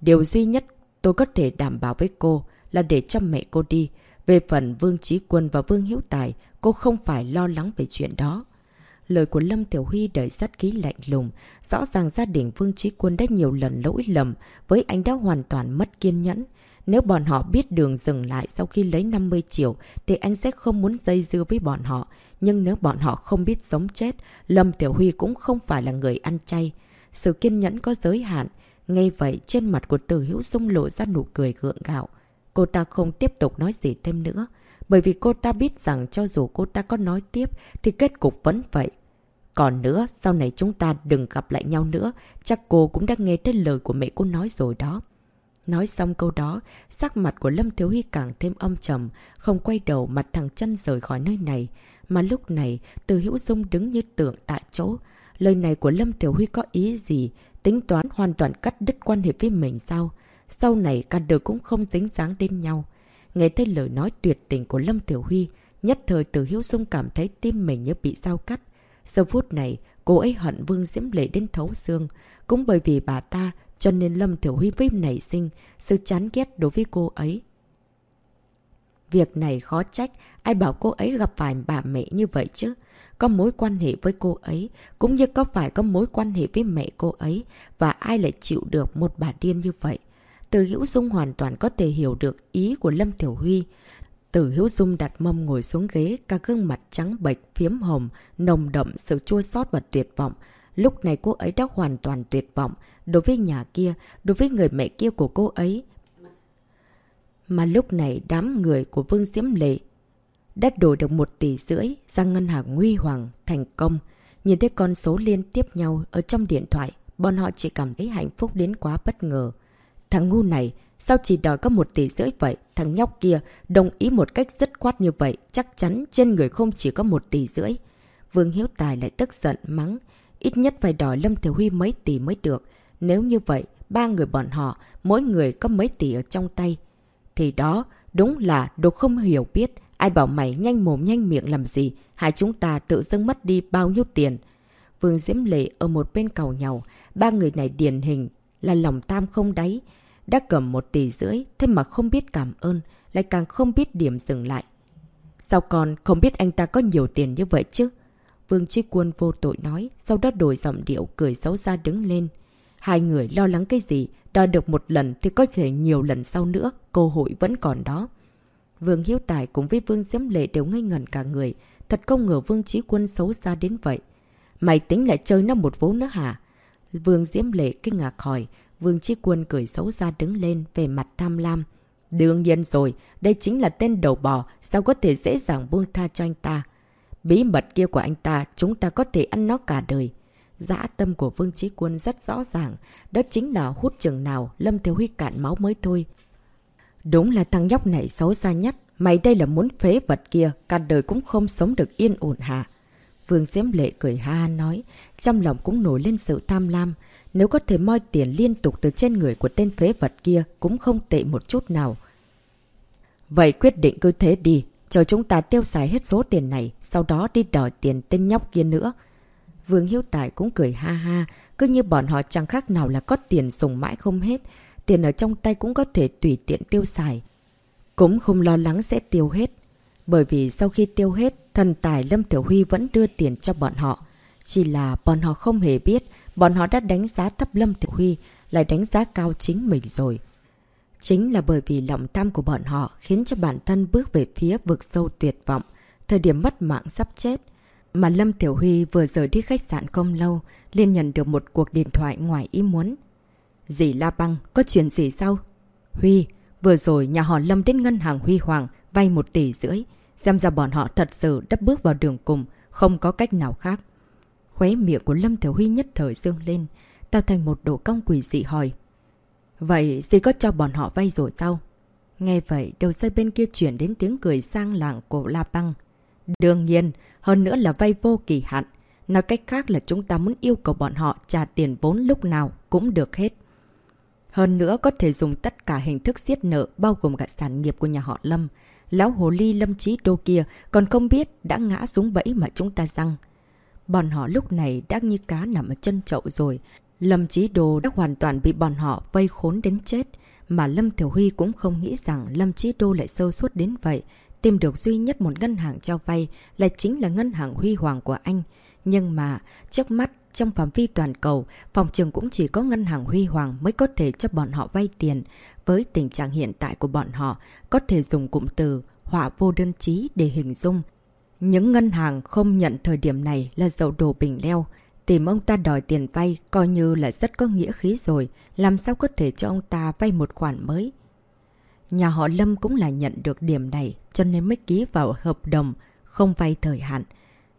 A: Điều duy nhất tôi có thể đảm bảo với cô là để cho mẹ cô đi. Về phần Vương Trí Quân và Vương Hiếu Tài, cô không phải lo lắng về chuyện đó. Lời của Lâm Tiểu Huy đầy sát khí lạnh lùng. Rõ ràng gia đình Vương Trí Quân đã nhiều lần lỗi lầm, với anh đã hoàn toàn mất kiên nhẫn. Nếu bọn họ biết đường dừng lại sau khi lấy 50 triệu, thì anh sẽ không muốn dây dưa với bọn họ. Nhưng nếu bọn họ không biết sống chết, Lâm Tiểu Huy cũng không phải là người ăn chay. Sự kiên nhẫn có giới hạn. Ngay vậy, trên mặt của Từ Hữu Dung lộ ra nụ cười gượng gạo. Cô ta không tiếp tục nói gì thêm nữa. Bởi vì cô ta biết rằng cho dù cô ta có nói tiếp thì kết cục vẫn vậy. Còn nữa, sau này chúng ta đừng gặp lại nhau nữa. Chắc cô cũng đã nghe thấy lời của mẹ cô nói rồi đó. Nói xong câu đó, sắc mặt của Lâm Thiếu Hy càng thêm âm trầm, không quay đầu mặt thằng chân rời khỏi nơi này. Mà lúc này, từ hữu dung đứng như tượng tại chỗ. Lời này của Lâm Thiếu Huy có ý gì? Tính toán hoàn toàn cắt đứt quan hệ với mình sao? Sau này cả đời cũng không dính dáng đến nhau. Nghe thấy lời nói tuyệt tình của Lâm Tiểu Huy, nhất thời từ hiếu dung cảm thấy tim mình như bị dao cắt. Giờ phút này, cô ấy hận Vương Diễm Lệ đến thấu xương. Cũng bởi vì bà ta, cho nên Lâm Tiểu Huy với nảy sinh sự chán ghét đối với cô ấy. Việc này khó trách, ai bảo cô ấy gặp phải bà mẹ như vậy chứ? Có mối quan hệ với cô ấy, cũng như có phải có mối quan hệ với mẹ cô ấy, và ai lại chịu được một bà điên như vậy? Từ Hữu Dung hoàn toàn có thể hiểu được ý của Lâm Tiểu Huy. Từ Hữu Dung đặt mông ngồi xuống ghế, cả gương mặt trắng bệch, phiếm hồng, nồng đậm sự chua xót và tuyệt vọng. Lúc này cô ấy đã hoàn toàn tuyệt vọng, đối với nhà kia, đối với người mẹ kia của cô ấy. Mà lúc này đám người của Vương Diễm Lệ đã đổi được một tỷ rưỡi ra ngân hàng nguy hoàng thành công. Nhìn thấy con số liên tiếp nhau ở trong điện thoại, bọn họ chỉ cảm thấy hạnh phúc đến quá bất ngờ. Thằng ngu này, sao chỉ đòi có một tỷ rưỡi vậy? Thằng nhóc kia đồng ý một cách dứt khoát như vậy, chắc chắn trên người không chỉ có một tỷ rưỡi. Vương Hiếu Tài lại tức giận mắng, ít nhất phải đòi Lâm Thiểu Huy mấy tỷ mới được. Nếu như vậy, ba người bọn họ, mỗi người có mấy tỷ ở trong tay. Thì đó, đúng là đồ không hiểu biết, ai bảo mày nhanh mồm nhanh miệng làm gì, hai chúng ta tự dưng mất đi bao nhiêu tiền. Vương Diễm Lệ ở một bên cầu nhau, ba người này điển hình là lòng tam không đáy, đã cầm một tỷ rưỡi, thế mà không biết cảm ơn, lại càng không biết điểm dừng lại. Sao còn không biết anh ta có nhiều tiền như vậy chứ? Vương Chi Quân vô tội nói, sau đó đổi giọng điệu cười xấu xa đứng lên. Hai người lo lắng cái gì, đòi được một lần thì có thể nhiều lần sau nữa, cơ hội vẫn còn đó. Vương Hiếu Tài cùng với Vương Diễm Lệ đều ngây ngẩn cả người, thật không ngờ Vương Trí Quân xấu xa đến vậy. Mày tính lại chơi nó một vố nữa hả? Vương Diễm Lệ kinh ngạc hỏi, Vương Trí Quân cười xấu xa đứng lên về mặt tham lam. Đương nhiên rồi, đây chính là tên đầu bò, sao có thể dễ dàng buông tha cho anh ta. Bí mật kia của anh ta, chúng ta có thể ăn nó cả đời. Dã tâm của Vương trí Quân rất rõ ràng, đó chính là hút chừng nào Lâm Thiếu Huy cạn máu mới thôi. Đúng là thằng nhóc này xấu xa nhất, mày đây là muốn phế vật kia, cả đời cũng không sống được yên ổn hả? Vương Diễm Lệ cười ha ha nói, trong lòng cũng nổi lên sự tham lam. Nếu có thể moi tiền liên tục từ trên người của tên phế vật kia cũng không tệ một chút nào. Vậy quyết định cứ thế đi, chờ chúng ta tiêu xài hết số tiền này, sau đó đi đòi tiền tên nhóc kia nữa. Vương Hiếu Tài cũng cười ha ha, cứ như bọn họ chẳng khác nào là có tiền dùng mãi không hết. tiền ở trong tay cũng có thể tùy tiện tiêu xài. Cũng không lo lắng sẽ tiêu hết. Bởi vì sau khi tiêu hết, thần tài Lâm Tiểu Huy vẫn đưa tiền cho bọn họ. Chỉ là bọn họ không hề biết, bọn họ đã đánh giá thấp Lâm Tiểu Huy, lại đánh giá cao chính mình rồi. Chính là bởi vì lòng tham của bọn họ khiến cho bản thân bước về phía vực sâu tuyệt vọng, thời điểm mất mạng sắp chết. Mà Lâm Tiểu Huy vừa rời đi khách sạn không lâu, liền nhận được một cuộc điện thoại ngoài ý muốn. Dì La Băng, có chuyện gì sao? Huy, vừa rồi nhà họ Lâm đến ngân hàng Huy Hoàng vay một tỷ rưỡi. Xem ra bọn họ thật sự đã bước vào đường cùng, không có cách nào khác. Khóe miệng của Lâm Tiểu Huy nhất thời dương lên, tạo thành một độ cong quỷ dị hỏi. Vậy gì có cho bọn họ vay rồi tao? Nghe vậy, đầu dây bên kia chuyển đến tiếng cười sang làng của La Băng. Đương nhiên, hơn nữa là vay vô kỳ hạn. Nói cách khác là chúng ta muốn yêu cầu bọn họ trả tiền vốn lúc nào cũng được hết. Hơn nữa có thể dùng tất cả hình thức siết nợ bao gồm cả sản nghiệp của nhà họ Lâm. Lão hồ ly Lâm Chí Đô kia còn không biết đã ngã xuống bẫy mà chúng ta răng. Bọn họ lúc này đã như cá nằm ở chân chậu rồi. Lâm Chí Đô đã hoàn toàn bị bọn họ vây khốn đến chết. Mà Lâm Thiểu Huy cũng không nghĩ rằng Lâm Chí Đô lại sâu suốt đến vậy. Tìm được duy nhất một ngân hàng cho vay lại chính là ngân hàng huy hoàng của anh. Nhưng mà, trước mắt, trong phạm vi toàn cầu, phòng trường cũng chỉ có ngân hàng huy hoàng mới có thể cho bọn họ vay tiền. Với tình trạng hiện tại của bọn họ, có thể dùng cụm từ họa vô đơn chí để hình dung. Những ngân hàng không nhận thời điểm này là dầu đồ bình leo. Tìm ông ta đòi tiền vay coi như là rất có nghĩa khí rồi, làm sao có thể cho ông ta vay một khoản mới. Nhà họ Lâm cũng là nhận được điểm này cho nên mới ký vào hợp đồng không vay thời hạn.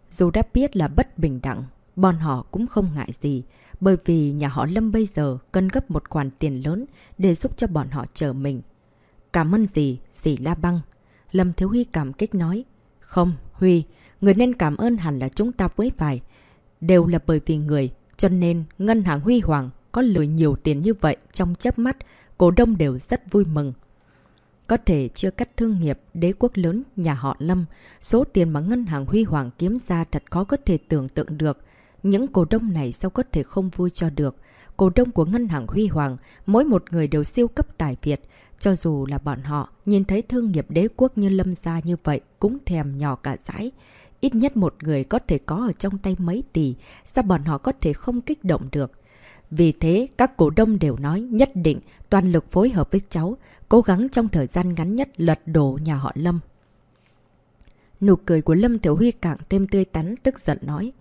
A: Dù đã biết là bất bình đẳng, bọn họ cũng không ngại gì, bởi vì nhà họ Lâm bây giờ cần gấp một khoản tiền lớn để giúp cho bọn họ chờ mình. Cảm ơn gì, dì La Băng. Lâm Thiếu Huy cảm kích nói. Không, Huy, người nên cảm ơn hẳn là chúng ta với phải. Đều là bởi vì người, cho nên ngân hàng Huy Hoàng có lời nhiều tiền như vậy trong chớp mắt, cổ đông đều rất vui mừng. Có thể chưa cắt thương nghiệp đế quốc lớn nhà họ Lâm, số tiền mà ngân hàng Huy Hoàng kiếm ra thật khó có thể tưởng tượng được. Những cổ đông này sao có thể không vui cho được. Cổ đông của ngân hàng Huy Hoàng, mỗi một người đều siêu cấp tài Việt. Cho dù là bọn họ nhìn thấy thương nghiệp đế quốc như Lâm gia như vậy cũng thèm nhỏ cả dãi. Ít nhất một người có thể có ở trong tay mấy tỷ, sao bọn họ có thể không kích động được. Vì thế, các cổ đông đều nói nhất định toàn lực phối hợp với cháu, cố gắng trong thời gian ngắn nhất lật đổ nhà họ Lâm. Nụ cười của Lâm Tiểu Huy càng thêm tươi tắn, tức giận nói.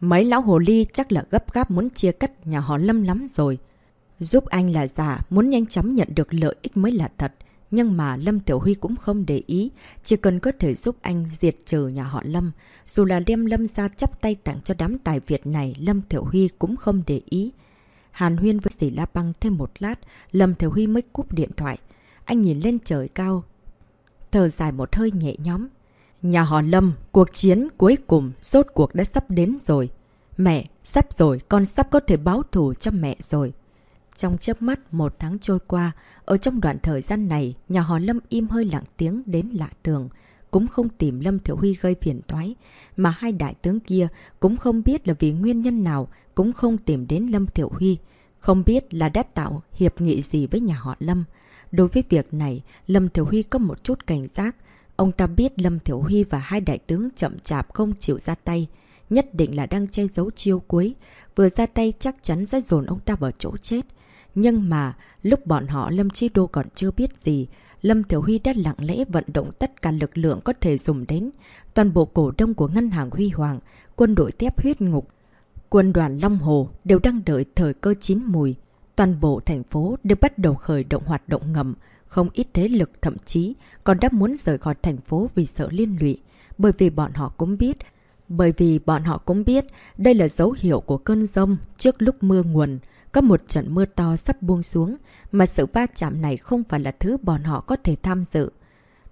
A: Mấy lão hồ ly chắc là gấp gáp muốn chia cắt nhà họ Lâm lắm rồi. Giúp anh là giả, muốn nhanh chóng nhận được lợi ích mới là thật. Nhưng mà Lâm Tiểu Huy cũng không để ý, chỉ cần có thể giúp anh diệt trừ nhà họ Lâm. Dù là đem Lâm ra chắp tay tặng cho đám tài Việt này, Lâm Tiểu Huy cũng không để ý. Hàn huyên với dì La Băng thêm một lát, Lâm tiểu Huy mới cúp điện thoại. Anh nhìn lên trời cao, thở dài một hơi nhẹ nhóm. Nhà họ Lâm, cuộc chiến cuối cùng, sốt cuộc đã sắp đến rồi. Mẹ, sắp rồi, con sắp có thể báo thù cho mẹ rồi. Trong chớp mắt một tháng trôi qua, ở trong đoạn thời gian này, nhà họ Lâm im hơi lặng tiếng đến lạ thường, cũng không tìm Lâm Thiểu Huy gây phiền toái, mà hai đại tướng kia cũng không biết là vì nguyên nhân nào cũng không tìm đến Lâm Thiểu Huy, không biết là đã tạo hiệp nghị gì với nhà họ Lâm. Đối với việc này, Lâm Thiểu Huy có một chút cảnh giác. Ông ta biết Lâm Thiểu Huy và hai đại tướng chậm chạp không chịu ra tay. Nhất định là đang che giấu chiêu cuối. Vừa ra tay chắc chắn sẽ dồn ông ta vào chỗ chết. Nhưng mà, lúc bọn họ Lâm Chi Đô còn chưa biết gì, Lâm Thiểu Huy đã lặng lẽ vận động tất cả lực lượng có thể dùng đến. Toàn bộ cổ đông của Ngân hàng Huy Hoàng, quân đội thép huyết ngục, quân đoàn Long Hồ đều đang đợi thời cơ chín mùi. Toàn bộ thành phố đều bắt đầu khởi động hoạt động ngầm, không ít thế lực thậm chí còn đã muốn rời khỏi thành phố vì sợ liên lụy. Bởi vì bọn họ cũng biết, bởi vì bọn họ cũng biết đây là dấu hiệu của cơn rông trước lúc mưa nguồn. Có một trận mưa to sắp buông xuống, mà sự va chạm này không phải là thứ bọn họ có thể tham dự.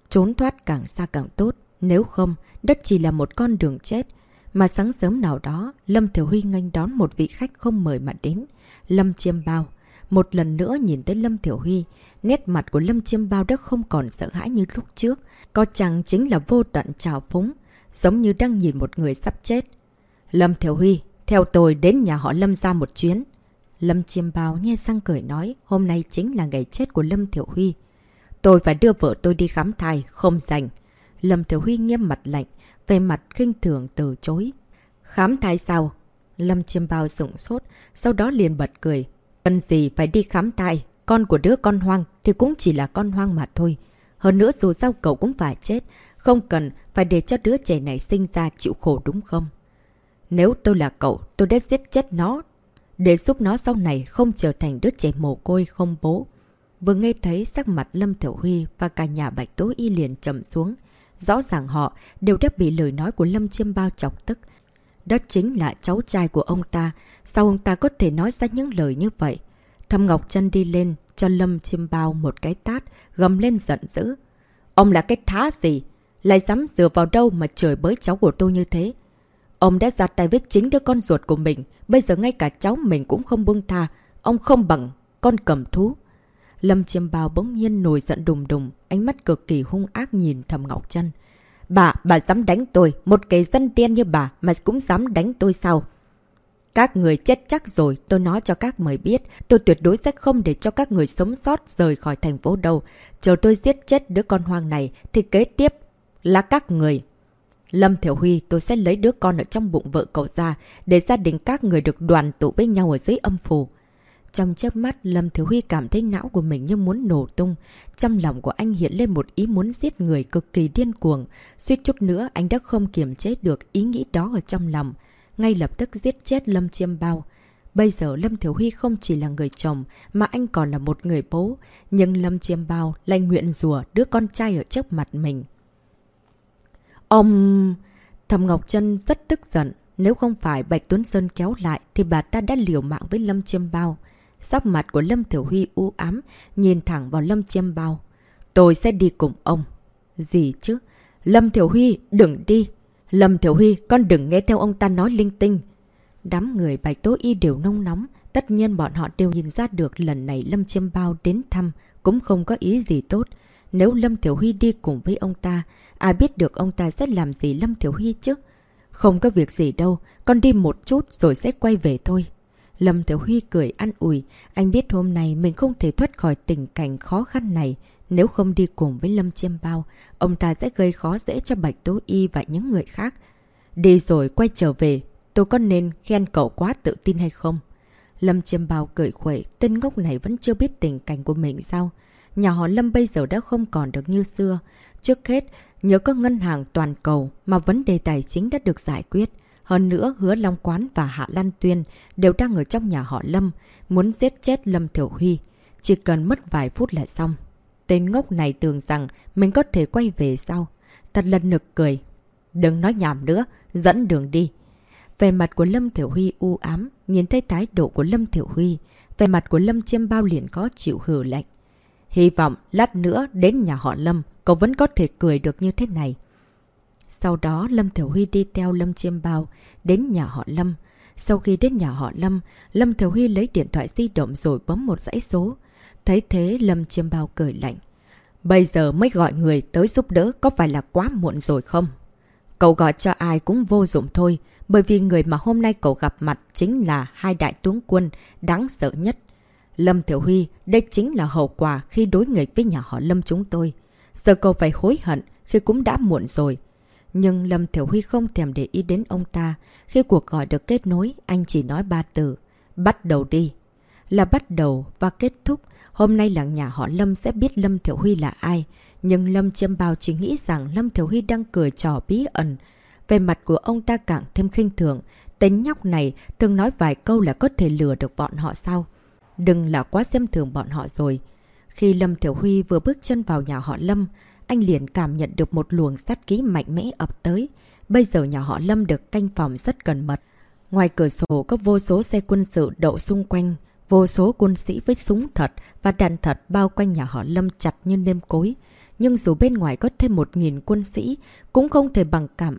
A: Trốn thoát càng xa càng tốt, nếu không, đất chỉ là một con đường chết. Mà sáng sớm nào đó, Lâm Thiểu Huy nganh đón một vị khách không mời mà đến. Lâm Chiêm Bao. Một lần nữa nhìn tới Lâm Thiểu Huy, nét mặt của Lâm Chiêm Bao đã không còn sợ hãi như lúc trước. Có chẳng chính là vô tận trào phúng, giống như đang nhìn một người sắp chết. Lâm Thiểu Huy, theo tôi đến nhà họ Lâm ra một chuyến. Lâm Chiêm Bao nghe sang cười nói hôm nay chính là ngày chết của Lâm Thiểu Huy. Tôi phải đưa vợ tôi đi khám thai, không dành. Lâm Thiểu Huy nghiêm mặt lạnh, về mặt khinh thường từ chối. Khám thai sao? Lâm Chiêm Bao sửng sốt, sau đó liền bật cười. Cần gì phải đi khám thai, con của đứa con hoang thì cũng chỉ là con hoang mà thôi. Hơn nữa dù sao cậu cũng phải chết, không cần phải để cho đứa trẻ này sinh ra chịu khổ đúng không? Nếu tôi là cậu, tôi đã giết chết nó, để giúp nó sau này không trở thành đứa trẻ mồ côi không bố. Vừa nghe thấy sắc mặt Lâm Thiểu Huy và cả nhà Bạch Tố Y liền chậm xuống. Rõ ràng họ đều đã bị lời nói của Lâm Chiêm Bao chọc tức. Đó chính là cháu trai của ông ta. Sao ông ta có thể nói ra những lời như vậy? Thầm Ngọc chân đi lên, cho Lâm Chiêm Bao một cái tát, gầm lên giận dữ. Ông là cái thá gì? Lại dám dựa vào đâu mà trời bới cháu của tôi như thế? Ông đã ra tay với chính đứa con ruột của mình. Bây giờ ngay cả cháu mình cũng không buông tha. Ông không bằng con cầm thú. Lâm Chiêm Bao bỗng nhiên nổi giận đùng đùng, ánh mắt cực kỳ hung ác nhìn Thầm Ngọc Trân. Bà, bà dám đánh tôi, một cái dân đen như bà mà cũng dám đánh tôi sao? Các người chết chắc rồi, tôi nói cho các mời biết, tôi tuyệt đối sẽ không để cho các người sống sót rời khỏi thành phố đâu. Chờ tôi giết chết đứa con hoang này, thì kế tiếp là các người. Lâm Thiểu Huy, tôi sẽ lấy đứa con ở trong bụng vợ cậu ra, để gia đình các người được đoàn tụ với nhau ở dưới âm phủ. Trong chớp mắt, Lâm Thiếu Huy cảm thấy não của mình như muốn nổ tung. Trong lòng của anh hiện lên một ý muốn giết người cực kỳ điên cuồng. Suýt chút nữa, anh đã không kiềm chế được ý nghĩ đó ở trong lòng. Ngay lập tức giết chết Lâm Chiêm Bao. Bây giờ Lâm Thiếu Huy không chỉ là người chồng, mà anh còn là một người bố. Nhưng Lâm Chiêm Bao lại nguyện rùa đứa con trai ở trước mặt mình. Ông... Thầm Ngọc Trân rất tức giận. Nếu không phải Bạch Tuấn Sơn kéo lại thì bà ta đã liều mạng với Lâm Chiêm Bao. Sắc mặt của Lâm Thiểu Huy u ám, nhìn thẳng vào Lâm Chiêm Bao. Tôi sẽ đi cùng ông. Gì chứ? Lâm Thiểu Huy, đừng đi. Lâm Thiểu Huy, con đừng nghe theo ông ta nói linh tinh. Đám người Bạch Tố Y đều nông nóng. Tất nhiên bọn họ đều nhìn ra được lần này Lâm Chiêm Bao đến thăm cũng không có ý gì tốt. Nếu Lâm Thiểu Huy đi cùng với ông ta, ai biết được ông ta sẽ làm gì Lâm Thiểu Huy chứ? Không có việc gì đâu, con đi một chút rồi sẽ quay về thôi. Lâm Thiểu Huy cười ăn ủi, anh biết hôm nay mình không thể thoát khỏi tình cảnh khó khăn này. Nếu không đi cùng với Lâm Chiêm Bao, ông ta sẽ gây khó dễ cho Bạch Tố Y và những người khác. Đi rồi quay trở về, tôi có nên khen cậu quá tự tin hay không? Lâm Chiêm Bao cười khuẩy, tên ngốc này vẫn chưa biết tình cảnh của mình sao? Nhà họ Lâm bây giờ đã không còn được như xưa. Trước hết, nhớ có ngân hàng toàn cầu mà vấn đề tài chính đã được giải quyết. Hơn nữa, Hứa Long Quán và Hạ Lan Tuyên đều đang ở trong nhà họ Lâm, muốn giết chết Lâm Thiểu Huy. Chỉ cần mất vài phút là xong. Tên ngốc này tưởng rằng mình có thể quay về sau. Thật lần nực cười. Đừng nói nhảm nữa, dẫn đường đi. Về mặt của Lâm Thiểu Huy u ám, nhìn thấy thái độ của Lâm Thiểu Huy. Về mặt của Lâm Chiêm Bao liền có chịu hử lạnh. Hy vọng lát nữa đến nhà họ Lâm, cậu vẫn có thể cười được như thế này. Sau đó Lâm Thiểu Huy đi theo Lâm Chiêm Bao đến nhà họ Lâm. Sau khi đến nhà họ Lâm, Lâm Thiểu Huy lấy điện thoại di động rồi bấm một dãy số. Thấy thế Lâm Chiêm Bao cười lạnh. Bây giờ mới gọi người tới giúp đỡ có phải là quá muộn rồi không? Cậu gọi cho ai cũng vô dụng thôi, bởi vì người mà hôm nay cậu gặp mặt chính là hai đại tướng quân đáng sợ nhất. Lâm Thiểu Huy, đây chính là hậu quả khi đối nghịch với nhà họ Lâm chúng tôi. Giờ cậu phải hối hận khi cũng đã muộn rồi. Nhưng Lâm Thiểu Huy không thèm để ý đến ông ta. Khi cuộc gọi được kết nối, anh chỉ nói ba từ. Bắt đầu đi. Là bắt đầu và kết thúc. Hôm nay là nhà họ Lâm sẽ biết Lâm Thiểu Huy là ai. Nhưng Lâm Chiêm Bao chỉ nghĩ rằng Lâm Thiểu Huy đang cười trò bí ẩn. Về mặt của ông ta càng thêm khinh thường. Tính nhóc này thường nói vài câu là có thể lừa được bọn họ sao. Đừng là quá xem thường bọn họ rồi. Khi Lâm Thiểu Huy vừa bước chân vào nhà họ Lâm, anh liền cảm nhận được một luồng sát ký mạnh mẽ ập tới. Bây giờ nhà họ Lâm được canh phòng rất cần mật. Ngoài cửa sổ có vô số xe quân sự đậu xung quanh, vô số quân sĩ với súng thật và đạn thật bao quanh nhà họ Lâm chặt như nêm cối. Nhưng dù bên ngoài có thêm một nghìn quân sĩ, cũng không thể bằng cảm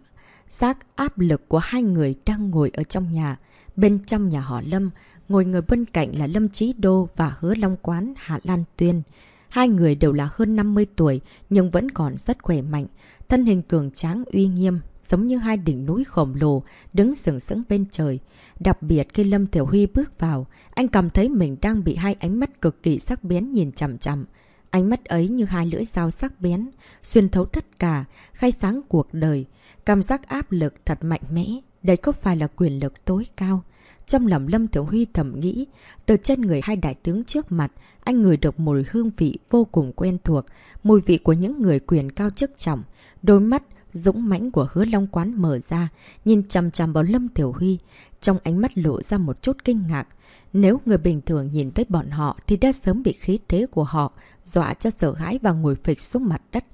A: giác áp lực của hai người đang ngồi ở trong nhà. Bên trong nhà họ Lâm, ngồi người bên cạnh là Lâm Chí Đô và Hứa Long Quán Hạ Lan Tuyên. Hai người đều là hơn 50 tuổi nhưng vẫn còn rất khỏe mạnh, thân hình cường tráng uy nghiêm, giống như hai đỉnh núi khổng lồ, đứng sừng sững bên trời. Đặc biệt khi Lâm Thiểu Huy bước vào, anh cảm thấy mình đang bị hai ánh mắt cực kỳ sắc bén nhìn chằm chằm. Ánh mắt ấy như hai lưỡi dao sắc bén, xuyên thấu tất cả, khai sáng cuộc đời. Cảm giác áp lực thật mạnh mẽ, đây có phải là quyền lực tối cao. Trong lòng Lâm Tiểu Huy thầm nghĩ, từ chân người hai đại tướng trước mặt, anh ngửi được mùi hương vị vô cùng quen thuộc, mùi vị của những người quyền cao chức trọng. Đôi mắt dũng mãnh của hứa long quán mở ra, nhìn chằm chằm vào Lâm Tiểu Huy, trong ánh mắt lộ ra một chút kinh ngạc. Nếu người bình thường nhìn thấy bọn họ thì đã sớm bị khí thế của họ, dọa cho sợ hãi và ngồi phịch xuống mặt đất.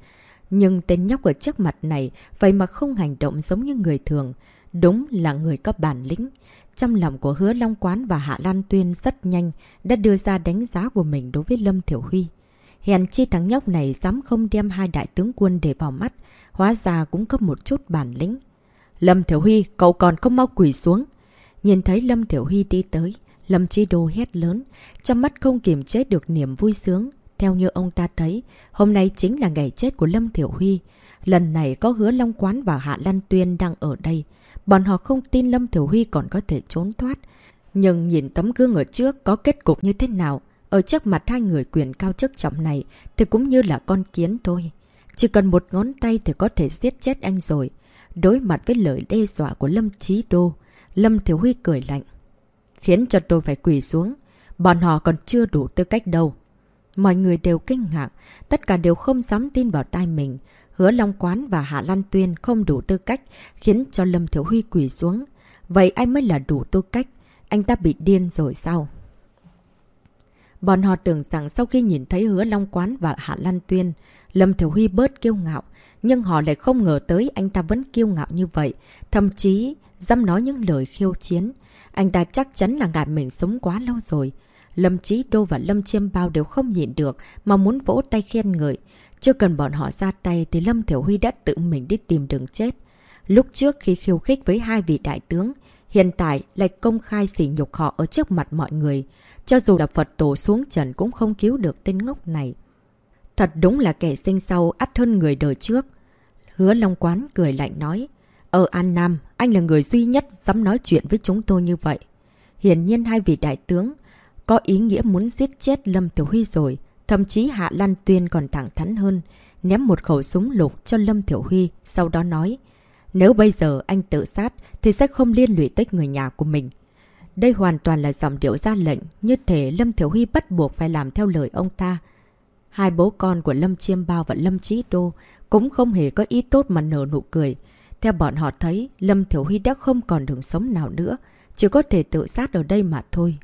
A: Nhưng tên nhóc ở trước mặt này vậy mà không hành động giống như người thường. Đúng là người có bản lĩnh. Trong lòng của hứa Long Quán và Hạ Lan Tuyên rất nhanh đã đưa ra đánh giá của mình đối với Lâm Thiểu Huy. Hèn chi thằng nhóc này dám không đem hai đại tướng quân để vào mắt, hóa ra cũng có một chút bản lĩnh. Lâm Thiểu Huy, cậu còn không mau quỷ xuống. Nhìn thấy Lâm Thiểu Huy đi tới, Lâm Chi Đô hét lớn, trong mắt không kiềm chế được niềm vui sướng. Theo như ông ta thấy, hôm nay chính là ngày chết của Lâm Thiểu Huy. Lần này có hứa Long Quán và Hạ Lan Tuyên đang ở đây. Bọn họ không tin Lâm Thiểu Huy còn có thể trốn thoát. Nhưng nhìn tấm gương ở trước có kết cục như thế nào, ở trước mặt hai người quyền cao chức trọng này thì cũng như là con kiến thôi. Chỉ cần một ngón tay thì có thể giết chết anh rồi. Đối mặt với lời đe dọa của Lâm Chí Đô, Lâm Thiểu Huy cười lạnh. Khiến cho tôi phải quỳ xuống. Bọn họ còn chưa đủ tư cách đâu. Mọi người đều kinh ngạc, tất cả đều không dám tin vào tai mình. Hứa Long Quán và Hạ Lan Tuyên không đủ tư cách, khiến cho Lâm Thiếu Huy quỳ xuống. Vậy ai mới là đủ tư cách? Anh ta bị điên rồi sao? Bọn họ tưởng rằng sau khi nhìn thấy Hứa Long Quán và Hạ Lan Tuyên, Lâm thiếu Huy bớt kiêu ngạo. Nhưng họ lại không ngờ tới anh ta vẫn kiêu ngạo như vậy. Thậm chí, dám nói những lời khiêu chiến. Anh ta chắc chắn là ngại mình sống quá lâu rồi. Lâm Chí Đô và Lâm Chiêm Bao đều không nhịn được mà muốn vỗ tay khen ngợi. Chưa cần bọn họ ra tay thì Lâm Thiểu Huy đã tự mình đi tìm đường chết. Lúc trước khi khiêu khích với hai vị đại tướng, hiện tại lại công khai sỉ nhục họ ở trước mặt mọi người. Cho dù là Phật tổ xuống trần cũng không cứu được tên ngốc này. Thật đúng là kẻ sinh sau ắt hơn người đời trước. Hứa Long Quán cười lạnh nói. Ở An Nam, anh là người duy nhất dám nói chuyện với chúng tôi như vậy. Hiển nhiên hai vị đại tướng có ý nghĩa muốn giết chết Lâm Tiểu Huy rồi. Thậm chí Hạ Lan Tuyên còn thẳng thắn hơn, ném một khẩu súng lục cho Lâm Thiểu Huy, sau đó nói, nếu bây giờ anh tự sát thì sẽ không liên lụy tới người nhà của mình. Đây hoàn toàn là dòng điệu ra lệnh, như thể Lâm Thiểu Huy bắt buộc phải làm theo lời ông ta. Hai bố con của Lâm Chiêm Bao và Lâm Chí Đô cũng không hề có ý tốt mà nở nụ cười. Theo bọn họ thấy, Lâm Thiểu Huy đã không còn đường sống nào nữa, chỉ có thể tự sát ở đây mà thôi.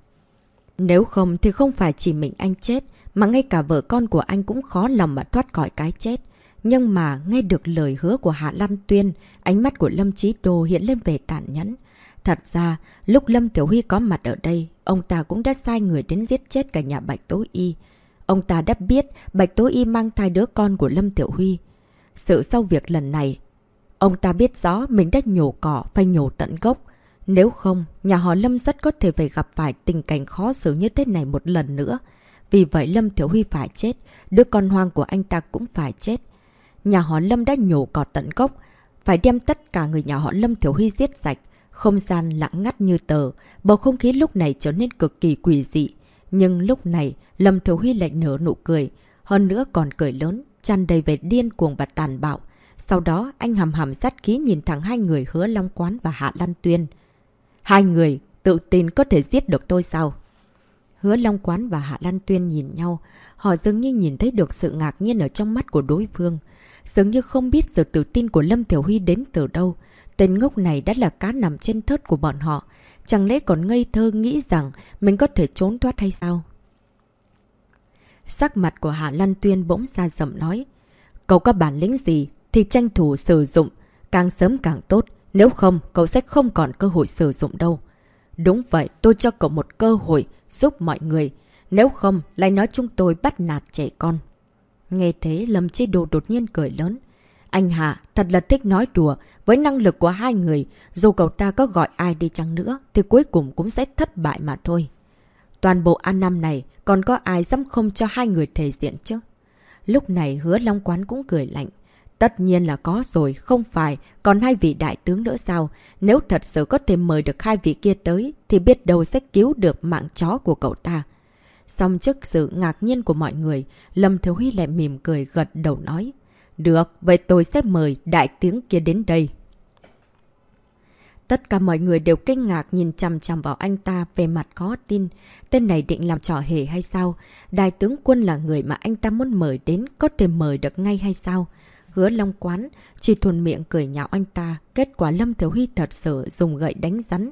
A: Nếu không thì không phải chỉ mình anh chết, mà ngay cả vợ con của anh cũng khó lòng mà thoát khỏi cái chết. Nhưng mà nghe được lời hứa của Hạ Lan Tuyên, ánh mắt của Lâm Chí Đô hiện lên về tàn nhẫn. Thật ra, lúc Lâm Tiểu Huy có mặt ở đây, ông ta cũng đã sai người đến giết chết cả nhà Bạch Tố Y. Ông ta đã biết Bạch Tố Y mang thai đứa con của Lâm Tiểu Huy. Sự sau việc lần này, ông ta biết rõ mình đã nhổ cỏ phải nhổ tận gốc. Nếu không, nhà họ Lâm rất có thể phải gặp phải tình cảnh khó xử như thế này một lần nữa. Vì vậy Lâm Thiểu Huy phải chết, đứa con hoang của anh ta cũng phải chết. Nhà họ Lâm đã nhổ cọt tận gốc, phải đem tất cả người nhà họ Lâm Thiểu Huy giết sạch. Không gian lặng ngắt như tờ, bầu không khí lúc này trở nên cực kỳ quỷ dị. Nhưng lúc này, Lâm Thiểu Huy lại nở nụ cười, hơn nữa còn cười lớn, chăn đầy về điên cuồng và tàn bạo. Sau đó, anh hầm hầm sát khí nhìn thẳng hai người hứa Long Quán và Hạ Lan Tuyên. Hai người tự tin có thể giết được tôi sao? Hứa Long Quán và Hạ Lan Tuyên nhìn nhau, họ dường như nhìn thấy được sự ngạc nhiên ở trong mắt của đối phương. Dường như không biết sự tự tin của Lâm Tiểu Huy đến từ đâu. Tên ngốc này đã là cá nằm trên thớt của bọn họ. Chẳng lẽ còn ngây thơ nghĩ rằng mình có thể trốn thoát hay sao? Sắc mặt của Hạ Lan Tuyên bỗng ra rậm nói. Cậu có bản lĩnh gì thì tranh thủ sử dụng, càng sớm càng tốt. Nếu không, cậu sẽ không còn cơ hội sử dụng đâu. Đúng vậy, tôi cho cậu một cơ hội giúp mọi người. Nếu không, lại nói chúng tôi bắt nạt trẻ con. Nghe thế, Lâm Chi Đồ đột nhiên cười lớn. Anh Hạ thật là thích nói đùa. Với năng lực của hai người, dù cậu ta có gọi ai đi chăng nữa, thì cuối cùng cũng sẽ thất bại mà thôi. Toàn bộ An Nam này, còn có ai dám không cho hai người thể diện chứ? Lúc này hứa Long Quán cũng cười lạnh. Tất nhiên là có rồi, không phải. Còn hai vị đại tướng nữa sao? Nếu thật sự có thể mời được hai vị kia tới, thì biết đâu sẽ cứu được mạng chó của cậu ta. Xong trước sự ngạc nhiên của mọi người, Lâm Thiếu Huy lại mỉm cười gật đầu nói. Được, vậy tôi sẽ mời đại tướng kia đến đây. Tất cả mọi người đều kinh ngạc nhìn chằm chằm vào anh ta về mặt khó tin. Tên này định làm trò hề hay sao? Đại tướng quân là người mà anh ta muốn mời đến, có thể mời được ngay hay sao? Hứa Long Quán chỉ thuần miệng cười nhạo anh ta, kết quả Lâm Thiếu Huy thật sự dùng gậy đánh rắn.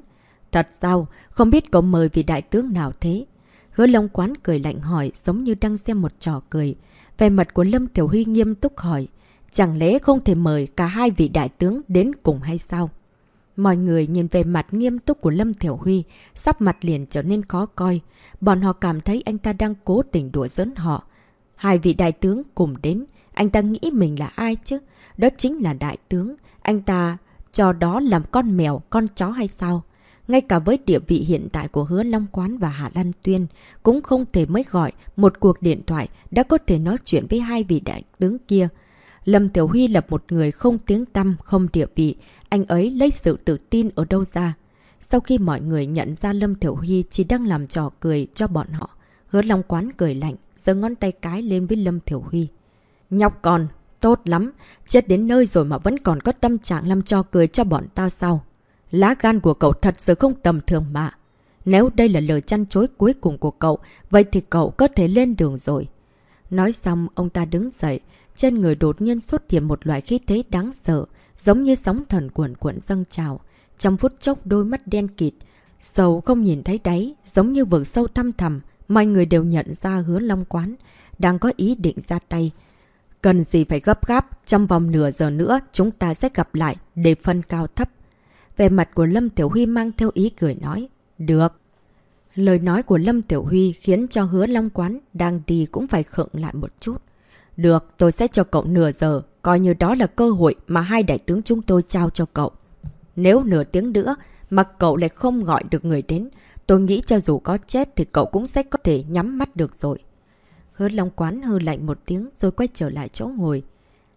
A: Thật sao? Không biết có mời vị đại tướng nào thế? Hứa Long Quán cười lạnh hỏi giống như đang xem một trò cười. Về mặt của Lâm Tiểu Huy nghiêm túc hỏi. Chẳng lẽ không thể mời cả hai vị đại tướng đến cùng hay sao? Mọi người nhìn về mặt nghiêm túc của Lâm Thiểu Huy, sắp mặt liền trở nên khó coi. Bọn họ cảm thấy anh ta đang cố tình đùa giỡn họ. Hai vị đại tướng cùng đến, anh ta nghĩ mình là ai chứ? Đó chính là đại tướng. Anh ta cho đó làm con mèo, con chó hay sao? Ngay cả với địa vị hiện tại của Hứa Long Quán và Hạ Lan Tuyên, cũng không thể mới gọi một cuộc điện thoại đã có thể nói chuyện với hai vị đại tướng kia. Lâm Tiểu Huy là một người không tiếng tăm, không địa vị. Anh ấy lấy sự tự tin ở đâu ra? Sau khi mọi người nhận ra Lâm Tiểu Huy chỉ đang làm trò cười cho bọn họ, Hứa Long Quán cười lạnh, giơ ngón tay cái lên với Lâm Tiểu Huy. Nhóc con, tốt lắm, chết đến nơi rồi mà vẫn còn có tâm trạng làm cho cười cho bọn ta sao? Lá gan của cậu thật sự không tầm thường mà. Nếu đây là lời chăn chối cuối cùng của cậu, vậy thì cậu có thể lên đường rồi. Nói xong, ông ta đứng dậy, trên người đột nhiên xuất hiện một loại khí thế đáng sợ, giống như sóng thần cuộn cuộn dâng trào. Trong phút chốc đôi mắt đen kịt, sâu không nhìn thấy đáy, giống như vực sâu thăm thầm, mọi người đều nhận ra hứa long quán, đang có ý định ra tay, Cần gì phải gấp gáp, trong vòng nửa giờ nữa chúng ta sẽ gặp lại để phân cao thấp. Về mặt của Lâm Tiểu Huy mang theo ý cười nói. Được. Lời nói của Lâm Tiểu Huy khiến cho hứa Long Quán đang đi cũng phải khựng lại một chút. Được, tôi sẽ cho cậu nửa giờ, coi như đó là cơ hội mà hai đại tướng chúng tôi trao cho cậu. Nếu nửa tiếng nữa mà cậu lại không gọi được người đến, tôi nghĩ cho dù có chết thì cậu cũng sẽ có thể nhắm mắt được rồi. Hứa Long Quán hư lạnh một tiếng rồi quay trở lại chỗ ngồi.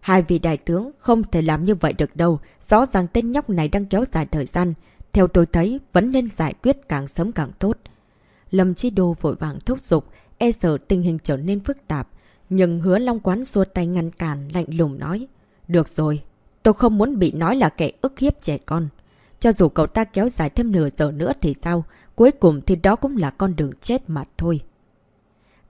A: Hai vị đại tướng không thể làm như vậy được đâu. Rõ ràng tên nhóc này đang kéo dài thời gian. Theo tôi thấy, vẫn nên giải quyết càng sớm càng tốt. Lâm Chi Đô vội vàng thúc giục, e sợ tình hình trở nên phức tạp. Nhưng hứa Long Quán xua tay ngăn cản, lạnh lùng nói. Được rồi, tôi không muốn bị nói là kẻ ức hiếp trẻ con. Cho dù cậu ta kéo dài thêm nửa giờ nữa thì sao, cuối cùng thì đó cũng là con đường chết mà thôi.